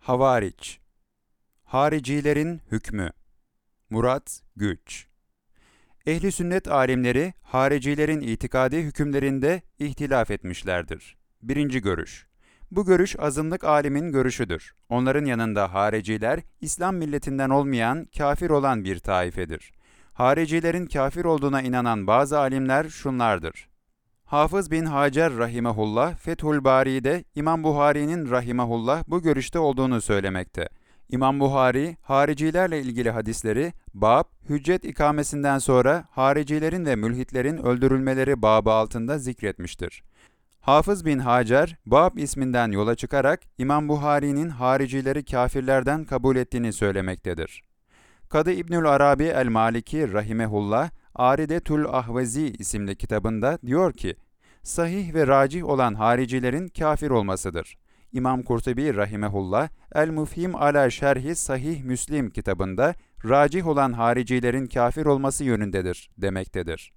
Havariç Haricilerin hükmü Murat Güç Ehli sünnet alimleri haricilerin itikadi hükümlerinde ihtilaf etmişlerdir. Birinci görüş. Bu görüş azınlık alimin görüşüdür. Onların yanında hariciler İslam milletinden olmayan, kafir olan bir taifedir. Haricilerin kafir olduğuna inanan bazı alimler şunlardır. Hafız bin Hacer rahimehullah Fethül Bari'de İmam Buhari'nin rahimehullah bu görüşte olduğunu söylemekte. İmam Buhari, haricilerle ilgili hadisleri bab, hüccet ikamesinden sonra haricilerin ve mülhitlerin öldürülmeleri babı altında zikretmiştir. Hafız bin Hacer, Bab isminden yola çıkarak İmam Buhari'nin haricileri kafirlerden kabul ettiğini söylemektedir. Kadı İbnül Arabi el-Maliki rahimehullah, Aridetul Ahvezi isimli kitabında diyor ki, sahih ve racih olan haricilerin kafir olmasıdır. İmam Kurtubi rahimehullah, El-Mufhim ala Şerhi Sahih Müslim kitabında racih olan haricilerin kafir olması yönündedir demektedir.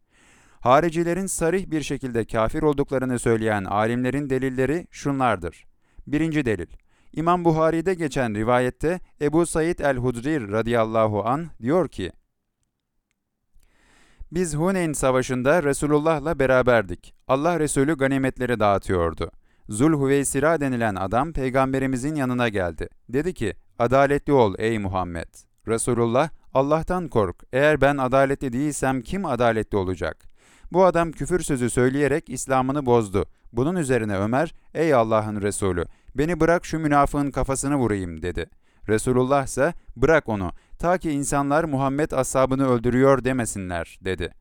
Haricilerin sarih bir şekilde kafir olduklarını söyleyen alimlerin delilleri şunlardır. Birinci delil, İmam Buhari'de geçen rivayette Ebu Said el-Hudri radıyallahu an diyor ki, Biz Huneyn savaşında Resulullah'la beraberdik. Allah Resulü ganimetleri dağıtıyordu. Zulhüveysira denilen adam peygamberimizin yanına geldi. Dedi ki, adaletli ol ey Muhammed. Resulullah, Allah'tan kork. Eğer ben adaletli değilsem kim adaletli olacak? Bu adam küfür sözü söyleyerek İslam'ını bozdu. Bunun üzerine Ömer, ey Allah'ın Resulü, beni bırak şu münafığın kafasını vurayım dedi. Resulullah ise bırak onu ta ki insanlar Muhammed ashabını öldürüyor demesinler dedi.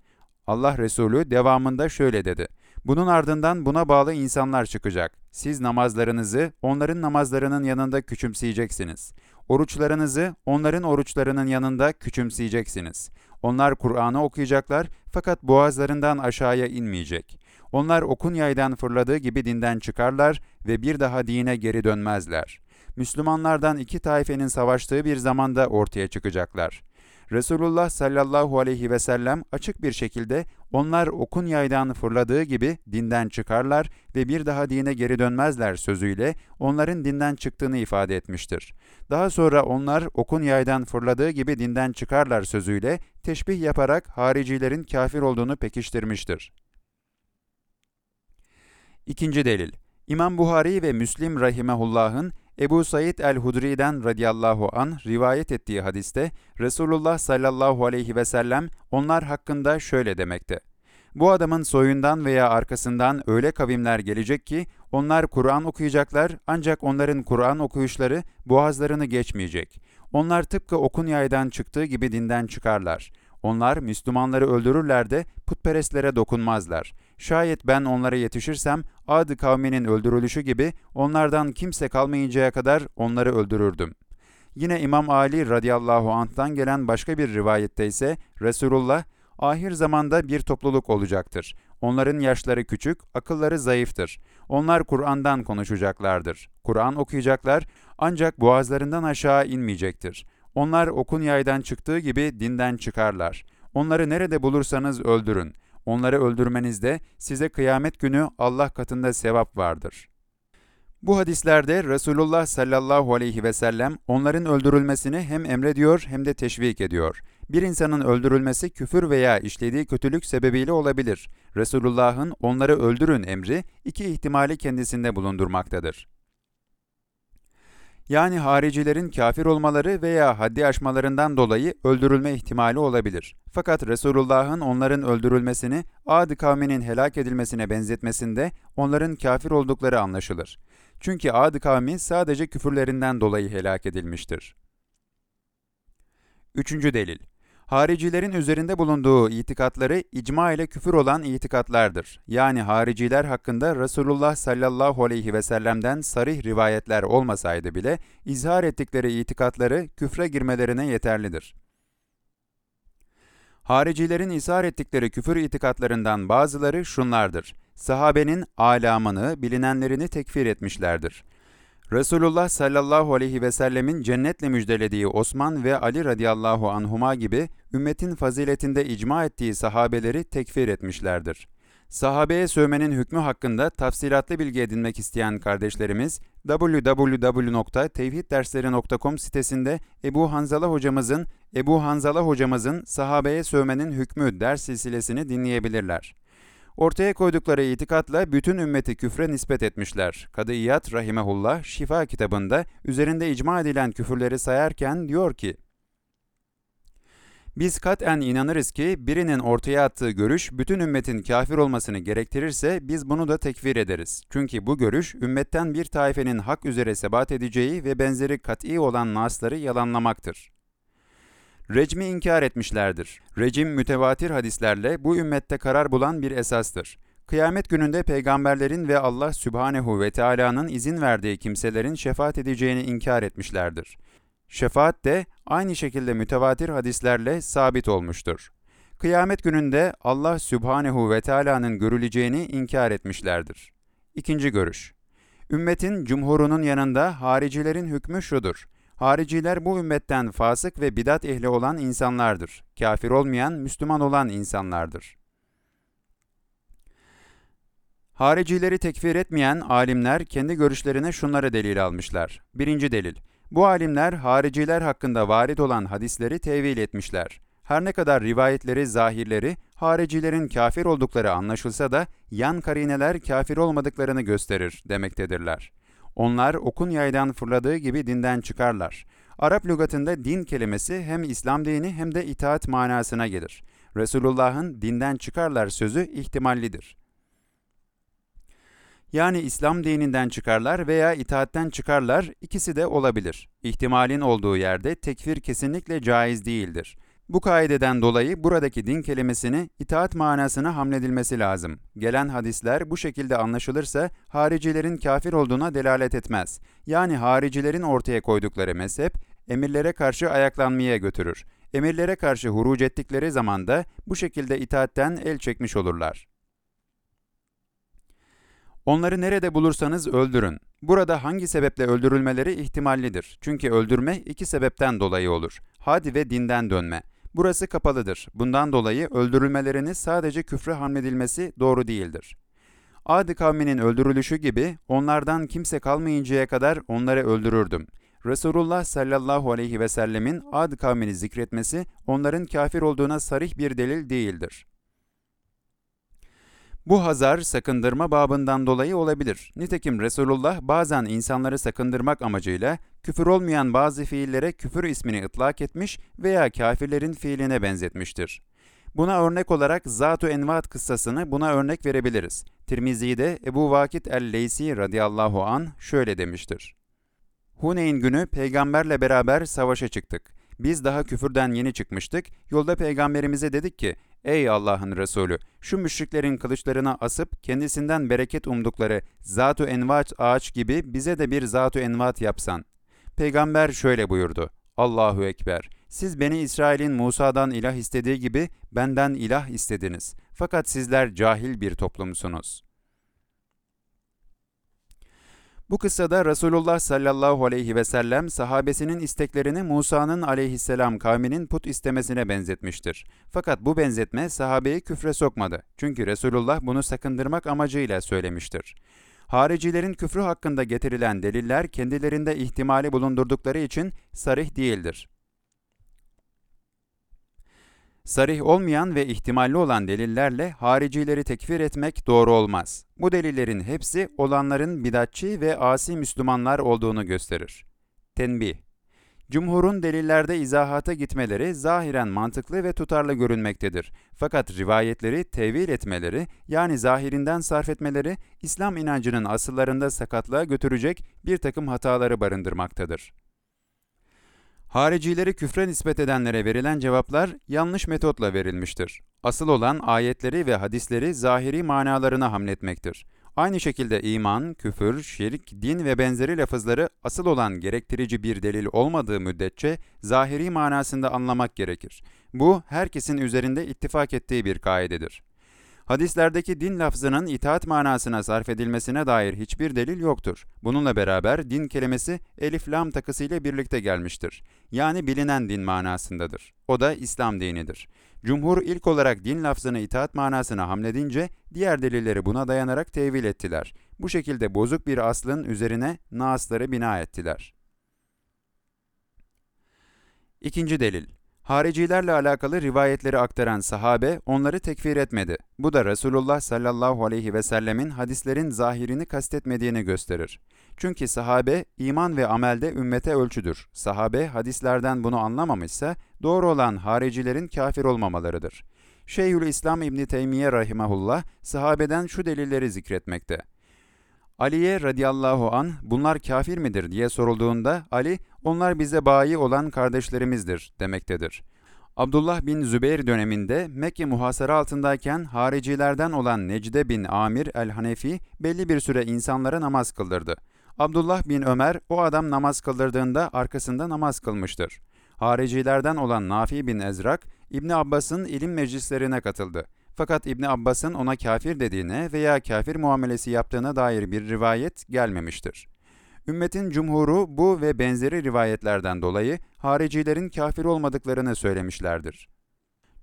Allah Resulü devamında şöyle dedi. Bunun ardından buna bağlı insanlar çıkacak. Siz namazlarınızı onların namazlarının yanında küçümseyeceksiniz. Oruçlarınızı onların oruçlarının yanında küçümseyeceksiniz. Onlar Kur'an'ı okuyacaklar fakat boğazlarından aşağıya inmeyecek. Onlar okun yaydan fırladığı gibi dinden çıkarlar ve bir daha dine geri dönmezler. Müslümanlardan iki taifenin savaştığı bir zamanda ortaya çıkacaklar. Resulullah sallallahu aleyhi ve sellem açık bir şekilde onlar okun yaydan fırladığı gibi dinden çıkarlar ve bir daha dine geri dönmezler sözüyle onların dinden çıktığını ifade etmiştir. Daha sonra onlar okun yaydan fırladığı gibi dinden çıkarlar sözüyle teşbih yaparak haricilerin kafir olduğunu pekiştirmiştir. İkinci delil İmam Buhari ve Müslim rahimehullah'ın Ebu Said el-Hudri'den radıyallahu an rivayet ettiği hadiste Resulullah sallallahu aleyhi ve sellem onlar hakkında şöyle demekte. Bu adamın soyundan veya arkasından öyle kavimler gelecek ki onlar Kur'an okuyacaklar ancak onların Kur'an okuyuşları boğazlarını geçmeyecek. Onlar tıpkı okun yaydan çıktığı gibi dinden çıkarlar. Onlar Müslümanları öldürürler de putperestlere dokunmazlar. Şayet ben onlara yetişirsem Ad kavminin öldürülüşü gibi onlardan kimse kalmayıncaya kadar onları öldürürdüm. Yine İmam Ali radıyallahu anh'tan gelen başka bir rivayette ise Resulullah ahir zamanda bir topluluk olacaktır. Onların yaşları küçük, akılları zayıftır. Onlar Kur'an'dan konuşacaklardır. Kur'an okuyacaklar ancak boğazlarından aşağı inmeyecektir. Onlar okun yaydan çıktığı gibi dinden çıkarlar. Onları nerede bulursanız öldürün. Onları öldürmenizde size kıyamet günü Allah katında sevap vardır. Bu hadislerde Resulullah sallallahu aleyhi ve sellem onların öldürülmesini hem emrediyor hem de teşvik ediyor. Bir insanın öldürülmesi küfür veya işlediği kötülük sebebiyle olabilir. Resulullah'ın onları öldürün emri iki ihtimali kendisinde bulundurmaktadır. Yani haricilerin kafir olmaları veya haddi aşmalarından dolayı öldürülme ihtimali olabilir. Fakat Resulullah'ın onların öldürülmesini Ad kavminin helak edilmesine benzetmesinde onların kafir oldukları anlaşılır. Çünkü Ad kavmi sadece küfürlerinden dolayı helak edilmiştir. Üçüncü delil Haricilerin üzerinde bulunduğu itikatları icma ile küfür olan itikatlardır. Yani hariciler hakkında Resulullah sallallahu aleyhi ve sellem'den sarih rivayetler olmasaydı bile izhar ettikleri itikatları küfre girmelerine yeterlidir. Haricilerin izhar ettikleri küfür itikatlarından bazıları şunlardır. Sahabenin alamını, bilinenlerini tekfir etmişlerdir. Resulullah sallallahu aleyhi ve sellemin cennetle müjdelediği Osman ve Ali radıyallahu anhuma gibi ümmetin faziletinde icma ettiği sahabeleri tekfir etmişlerdir. Sahabeye sövmenin hükmü hakkında tafsilatlı bilgi edinmek isteyen kardeşlerimiz www.tevhiddersleri.com sitesinde Ebu Hanzala hocamızın Ebu Hanzala hocamızın sahabeye sövmenin hükmü ders silsilesini dinleyebilirler. Ortaya koydukları itikatla bütün ümmeti küfre nispet etmişler. Kadı İyad Rahimehullah Şifa kitabında üzerinde icma edilen küfürleri sayarken diyor ki, biz katen inanırız ki birinin ortaya attığı görüş bütün ümmetin kafir olmasını gerektirirse biz bunu da tekfir ederiz. Çünkü bu görüş ümmetten bir taifenin hak üzere sebat edeceği ve benzeri kat'i olan nasları yalanlamaktır. Recmi inkar etmişlerdir. Recim mütevatir hadislerle bu ümmette karar bulan bir esastır. Kıyamet gününde peygamberlerin ve Allah Sübhanehu ve Teala'nın izin verdiği kimselerin şefaat edeceğini inkar etmişlerdir. Şefaat de aynı şekilde mütevatir hadislerle sabit olmuştur. Kıyamet gününde Allah Sübhanehu ve Teala'nın görüleceğini inkar etmişlerdir. İkinci görüş. Ümmetin cumhurunun yanında haricilerin hükmü şudur. Hariciler bu ümmetten fasık ve bidat ehli olan insanlardır. Kafir olmayan, Müslüman olan insanlardır. Haricileri tekfir etmeyen alimler kendi görüşlerine şunları delil almışlar. Birinci delil. Bu alimler hariciler hakkında varit olan hadisleri tevil etmişler. Her ne kadar rivayetleri, zahirleri, haricilerin kafir oldukları anlaşılsa da yan karineler kafir olmadıklarını gösterir demektedirler. Onlar okun yaydan fırladığı gibi dinden çıkarlar. Arap lügatında din kelimesi hem İslam dini hem de itaat manasına gelir. Resulullah'ın dinden çıkarlar sözü ihtimallidir. Yani İslam dininden çıkarlar veya itaatten çıkarlar ikisi de olabilir. İhtimalin olduğu yerde tekfir kesinlikle caiz değildir. Bu kaideden dolayı buradaki din kelimesini itaat manasına hamledilmesi lazım. Gelen hadisler bu şekilde anlaşılırsa haricilerin kafir olduğuna delalet etmez. Yani haricilerin ortaya koydukları mezhep emirlere karşı ayaklanmaya götürür. Emirlere karşı huruc ettikleri zaman da bu şekilde itaatten el çekmiş olurlar. Onları nerede bulursanız öldürün. Burada hangi sebeple öldürülmeleri ihtimallidir. Çünkü öldürme iki sebepten dolayı olur. Hadi ve dinden dönme. Burası kapalıdır. Bundan dolayı öldürülmeleriniz sadece küfre hamledilmesi doğru değildir. Adi kavminin öldürülüşü gibi onlardan kimse kalmayıncaya kadar onları öldürürdüm. Resulullah sallallahu aleyhi ve sellemin Ad kavmini zikretmesi onların kafir olduğuna sarih bir delil değildir. Bu hazar sakındırma babından dolayı olabilir. Nitekim Resulullah bazen insanları sakındırmak amacıyla küfür olmayan bazı fiillere küfür ismini ıtlak etmiş veya kafirlerin fiiline benzetmiştir. Buna örnek olarak Zat-ı Envat kıssasını buna örnek verebiliriz. Tirmizi'de Ebu Vakit el-Leysi radıyallahu an şöyle demiştir. Huneyn günü peygamberle beraber savaşa çıktık. Biz daha küfürden yeni çıkmıştık. Yolda peygamberimize dedik ki, Ey Allah'ın Resulü! Şu müşriklerin kılıçlarına asıp kendisinden bereket umdukları zat-ı envat ağaç gibi bize de bir zat-ı envat yapsan. Peygamber şöyle buyurdu. Allahu Ekber! Siz beni İsrail'in Musa'dan ilah istediği gibi benden ilah istediniz. Fakat sizler cahil bir toplumsunuz.'' Bu kıssada Resulullah sallallahu aleyhi ve sellem sahabesinin isteklerini Musa'nın aleyhisselam kavminin put istemesine benzetmiştir. Fakat bu benzetme sahabeyi küfre sokmadı. Çünkü Resulullah bunu sakındırmak amacıyla söylemiştir. Haricilerin küfrü hakkında getirilen deliller kendilerinde ihtimali bulundurdukları için sarih değildir. Sarih olmayan ve ihtimalli olan delillerle haricileri tekfir etmek doğru olmaz. Bu delillerin hepsi olanların bidatçı ve asi Müslümanlar olduğunu gösterir. Tenbih Cumhurun delillerde izahata gitmeleri zahiren mantıklı ve tutarlı görünmektedir. Fakat rivayetleri tevil etmeleri yani zahirinden sarf etmeleri İslam inancının asıllarında sakatlığa götürecek bir takım hataları barındırmaktadır. Haricileri küfre nispet edenlere verilen cevaplar yanlış metotla verilmiştir. Asıl olan ayetleri ve hadisleri zahiri manalarına hamletmektir. Aynı şekilde iman, küfür, şirk, din ve benzeri lafızları asıl olan gerektirici bir delil olmadığı müddetçe zahiri manasında anlamak gerekir. Bu herkesin üzerinde ittifak ettiği bir kaidedir. Hadislerdeki din lafzının itaat manasına sarf edilmesine dair hiçbir delil yoktur. Bununla beraber din kelimesi elif lam takısıyla birlikte gelmiştir. Yani bilinen din manasındadır. O da İslam dinidir. Cumhur ilk olarak din lafzını itaat manasına hamledince diğer delilleri buna dayanarak tevil ettiler. Bu şekilde bozuk bir aslın üzerine naasları bina ettiler. İkinci delil Haricilerle alakalı rivayetleri aktaran sahabe onları tekfir etmedi. Bu da Resulullah sallallahu aleyhi ve sellemin hadislerin zahirini kastetmediğini gösterir. Çünkü sahabe iman ve amelde ümmete ölçüdür. Sahabe hadislerden bunu anlamamışsa doğru olan haricilerin kafir olmamalarıdır. Şeyhül İslam İbni Teymiye rahimahullah sahabeden şu delilleri zikretmekte. Ali'ye radıyallahu an bunlar kafir midir diye sorulduğunda Ali onlar bize bayi olan kardeşlerimizdir demektedir. Abdullah bin Zübeyir döneminde Mekke muhasara altındayken haricilerden olan Necde bin Amir el-Hanefi belli bir süre insanlara namaz kıldırdı. Abdullah bin Ömer o adam namaz kıldırdığında arkasında namaz kılmıştır. Haricilerden olan Nafi bin Ezrak, İbni Abbas'ın ilim meclislerine katıldı. Fakat İbni Abbas'ın ona kafir dediğine veya kafir muamelesi yaptığına dair bir rivayet gelmemiştir. Ümmetin cumhuru bu ve benzeri rivayetlerden dolayı haricilerin kafir olmadıklarını söylemişlerdir.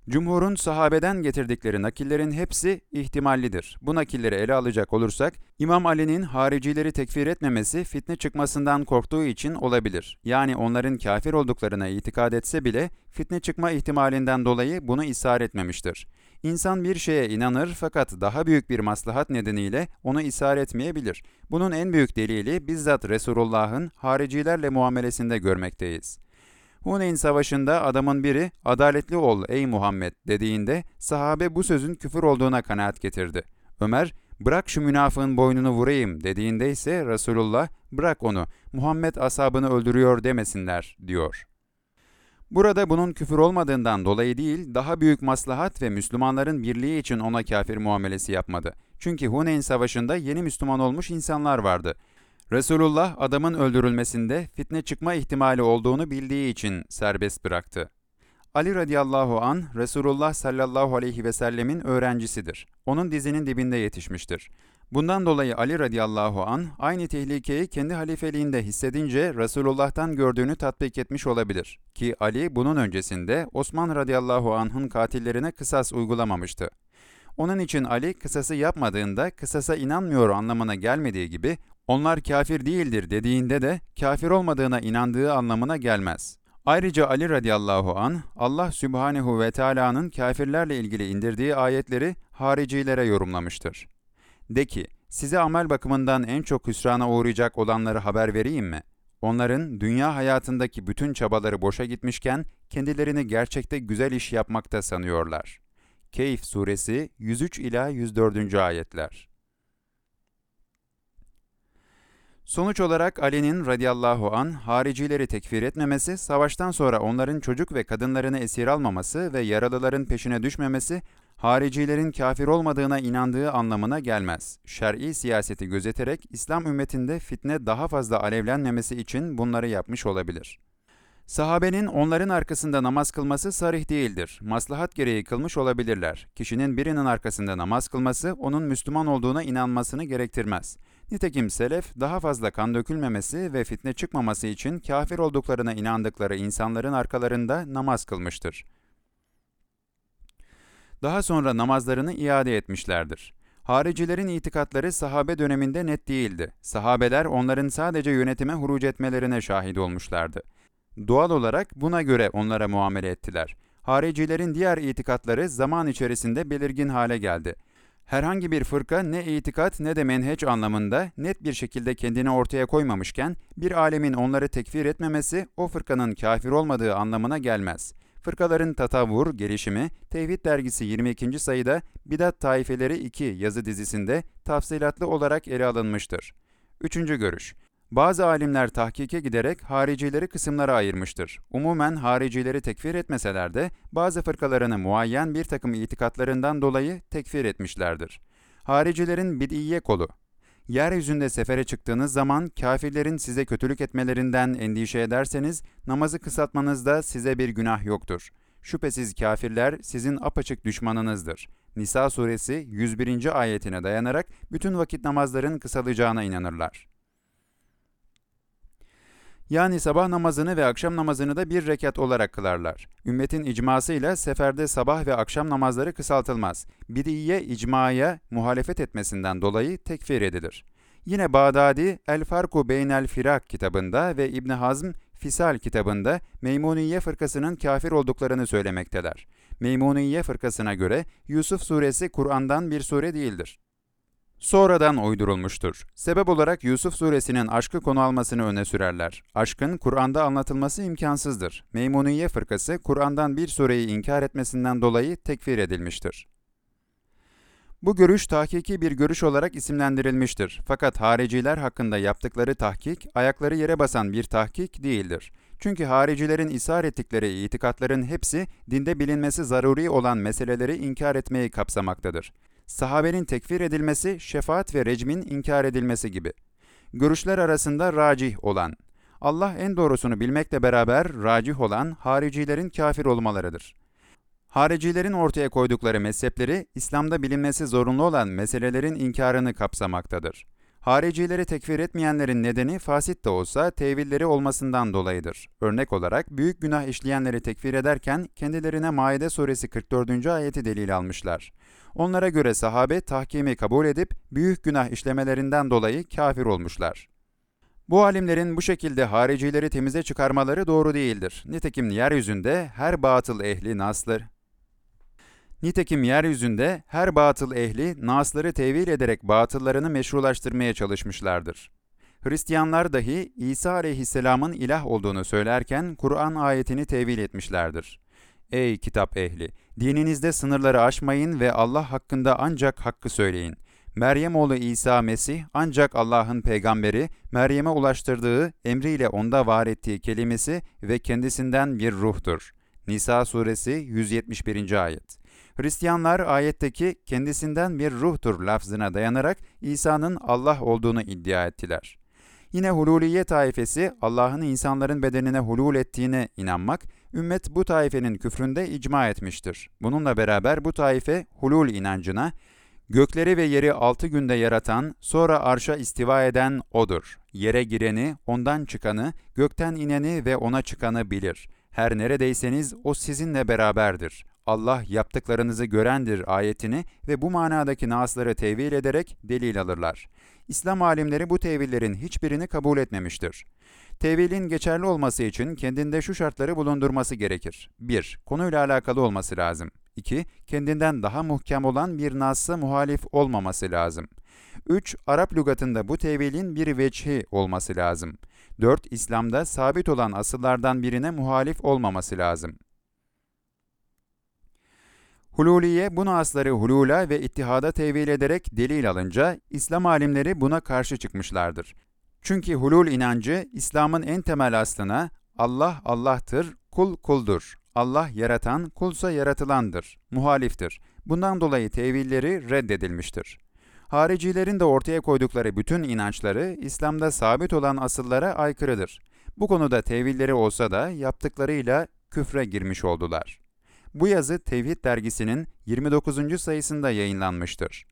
Cumhurun sahabeden getirdikleri nakillerin hepsi ihtimallidir. Bu nakilleri ele alacak olursak, İmam Ali'nin haricileri tekfir etmemesi fitne çıkmasından korktuğu için olabilir. Yani onların kafir olduklarına itikad etse bile fitne çıkma ihtimalinden dolayı bunu isar etmemiştir. İnsan bir şeye inanır fakat daha büyük bir maslahat nedeniyle onu isar etmeyebilir. Bunun en büyük delili bizzat Resulullah'ın haricilerle muamelesinde görmekteyiz. Huneyn Savaşı'nda adamın biri adaletli ol ey Muhammed dediğinde sahabe bu sözün küfür olduğuna kanaat getirdi. Ömer bırak şu münafığın boynunu vurayım dediğinde ise Resulullah bırak onu Muhammed asabını öldürüyor demesinler diyor. Burada bunun küfür olmadığından dolayı değil, daha büyük maslahat ve Müslümanların birliği için ona kafir muamelesi yapmadı. Çünkü Huneyn Savaşı'nda yeni Müslüman olmuş insanlar vardı. Resulullah adamın öldürülmesinde fitne çıkma ihtimali olduğunu bildiği için serbest bıraktı. Ali radıyallahu an Resulullah sallallahu aleyhi ve sellemin öğrencisidir. Onun dizinin dibinde yetişmiştir. Bundan dolayı Ali radıyallahu an aynı tehlikeyi kendi halifeliğinde hissedince Resulullah'tan gördüğünü tatbik etmiş olabilir. Ki Ali bunun öncesinde Osman radıyallahu anh'ın katillerine kısas uygulamamıştı. Onun için Ali kısası yapmadığında kısasa inanmıyor anlamına gelmediği gibi onlar kafir değildir dediğinde de kafir olmadığına inandığı anlamına gelmez. Ayrıca Ali radıyallahu an Allah Sübhanehu ve Teala'nın kafirlerle ilgili indirdiği ayetleri haricilere yorumlamıştır. De ki, size amel bakımından en çok hüsrana uğrayacak olanları haber vereyim mi? Onların dünya hayatındaki bütün çabaları boşa gitmişken kendilerini gerçekte güzel iş yapmakta sanıyorlar. Keyif suresi 103 ila 104. ayetler. Sonuç olarak Ali'nin radıyallahu an haricileri tekfir etmemesi, savaştan sonra onların çocuk ve kadınlarını esir almaması ve yaralıların peşine düşmemesi, haricilerin kafir olmadığına inandığı anlamına gelmez. Şer'i siyaseti gözeterek İslam ümmetinde fitne daha fazla alevlenmemesi için bunları yapmış olabilir. Sahabenin onların arkasında namaz kılması sarih değildir. Maslahat gereği kılmış olabilirler. Kişinin birinin arkasında namaz kılması onun Müslüman olduğuna inanmasını gerektirmez. Nitekim selef daha fazla kan dökülmemesi ve fitne çıkmaması için kafir olduklarına inandıkları insanların arkalarında namaz kılmıştır. Daha sonra namazlarını iade etmişlerdir. Haricilerin itikatları sahabe döneminde net değildi. Sahabeler onların sadece yönetime huruc etmelerine şahit olmuşlardı. Doğal olarak buna göre onlara muamele ettiler. Haricilerin diğer itikatları zaman içerisinde belirgin hale geldi. Herhangi bir fırka ne itikat ne de menheç anlamında net bir şekilde kendini ortaya koymamışken bir alemin onları tekfir etmemesi o fırkanın kafir olmadığı anlamına gelmez. Fırkaların tatavvur, gelişimi, Tevhid dergisi 22. sayıda Bidat Taifeleri 2 yazı dizisinde tafsilatlı olarak ele alınmıştır. Üçüncü görüş. Bazı alimler tahkike giderek haricileri kısımlara ayırmıştır. Umumen haricileri tekfir etmeseler de bazı fırkalarını muayyen bir takım itikatlarından dolayı tekfir etmişlerdir. Haricilerin bid'iye kolu. Yeryüzünde sefere çıktığınız zaman kafirlerin size kötülük etmelerinden endişe ederseniz namazı kısaltmanızda size bir günah yoktur. Şüphesiz kafirler sizin apaçık düşmanınızdır. Nisa suresi 101. ayetine dayanarak bütün vakit namazların kısalacağına inanırlar. Yani sabah namazını ve akşam namazını da bir rekat olarak kılarlar. Ümmetin icmasıyla seferde sabah ve akşam namazları kısaltılmaz. Bidiye icmaya muhalefet etmesinden dolayı tekfir edilir. Yine Bağdadi El Farku Beynel Firak kitabında ve İbn Hazm Fisal kitabında Meymuniye fırkasının kafir olduklarını söylemekteler. Meymuniye fırkasına göre Yusuf suresi Kur'an'dan bir sure değildir. Sonradan uydurulmuştur. Sebep olarak Yusuf suresinin aşkı konu almasını öne sürerler. Aşkın Kur'an'da anlatılması imkansızdır. Meymuniye fırkası Kur'an'dan bir sureyi inkar etmesinden dolayı tekfir edilmiştir. Bu görüş tahkiki bir görüş olarak isimlendirilmiştir. Fakat hariciler hakkında yaptıkları tahkik, ayakları yere basan bir tahkik değildir. Çünkü haricilerin isar ettikleri itikatların hepsi dinde bilinmesi zaruri olan meseleleri inkar etmeyi kapsamaktadır. Sahabenin tekfir edilmesi, şefaat ve recmin inkar edilmesi gibi. Görüşler arasında racih olan, Allah en doğrusunu bilmekle beraber racih olan haricilerin kafir olmalarıdır. Haricilerin ortaya koydukları mezhepleri, İslam'da bilinmesi zorunlu olan meselelerin inkarını kapsamaktadır. Haricileri tekfir etmeyenlerin nedeni fasit de olsa tevilleri olmasından dolayıdır. Örnek olarak büyük günah işleyenleri tekfir ederken kendilerine Maide suresi 44. ayeti delil almışlar. Onlara göre sahabe tahkimi kabul edip büyük günah işlemelerinden dolayı kafir olmuşlar. Bu alimlerin bu şekilde haricileri temize çıkarmaları doğru değildir. Nitekim yeryüzünde her batıl ehli naslar, Nitekim yeryüzünde her batıl ehli nasları tevil ederek batıllarını meşrulaştırmaya çalışmışlardır. Hristiyanlar dahi İsa aleyhisselamın ilah olduğunu söylerken Kur'an ayetini tevil etmişlerdir. Ey kitap ehli! Dininizde sınırları aşmayın ve Allah hakkında ancak hakkı söyleyin. Meryem oğlu İsa Mesih ancak Allah'ın peygamberi, Meryem'e ulaştırdığı, emriyle onda var ettiği kelimesi ve kendisinden bir ruhtur. Nisa suresi 171. ayet. Hristiyanlar ayetteki kendisinden bir ruhtur lafzına dayanarak İsa'nın Allah olduğunu iddia ettiler. Yine hululiye taifesi Allah'ın insanların bedenine hulul ettiğine inanmak, ümmet bu taifenin küfründe icma etmiştir. Bununla beraber bu taife hulul inancına, gökleri ve yeri altı günde yaratan, sonra arşa istiva eden O'dur. Yere gireni, ondan çıkanı, gökten ineni ve ona çıkanı bilir. Her neredeyseniz O sizinle beraberdir. Allah yaptıklarınızı görendir ayetini ve bu manadaki nasları tevil ederek delil alırlar. İslam alimleri bu tevillerin hiçbirini kabul etmemiştir. Tevilin geçerli olması için kendinde şu şartları bulundurması gerekir. 1. Konuyla alakalı olması lazım. 2. Kendinden daha muhkem olan bir nas'a muhalif olmaması lazım. 3. Arap lügatında bu tevilin bir veçhi olması lazım. 4. İslam'da sabit olan asıllardan birine muhalif olmaması lazım. Hululiye bu nasları hulula ve ittihada tevil ederek delil alınca İslam alimleri buna karşı çıkmışlardır. Çünkü hulul inancı İslam'ın en temel aslına Allah Allah'tır, kul kuldur. Allah yaratan, kulsa yaratılandır, muhaliftir. Bundan dolayı tevilleri reddedilmiştir. Haricilerin de ortaya koydukları bütün inançları İslam'da sabit olan asıllara aykırıdır. Bu konuda tevilleri olsa da yaptıklarıyla küfre girmiş oldular. Bu yazı Tevhid dergisinin 29. sayısında yayınlanmıştır.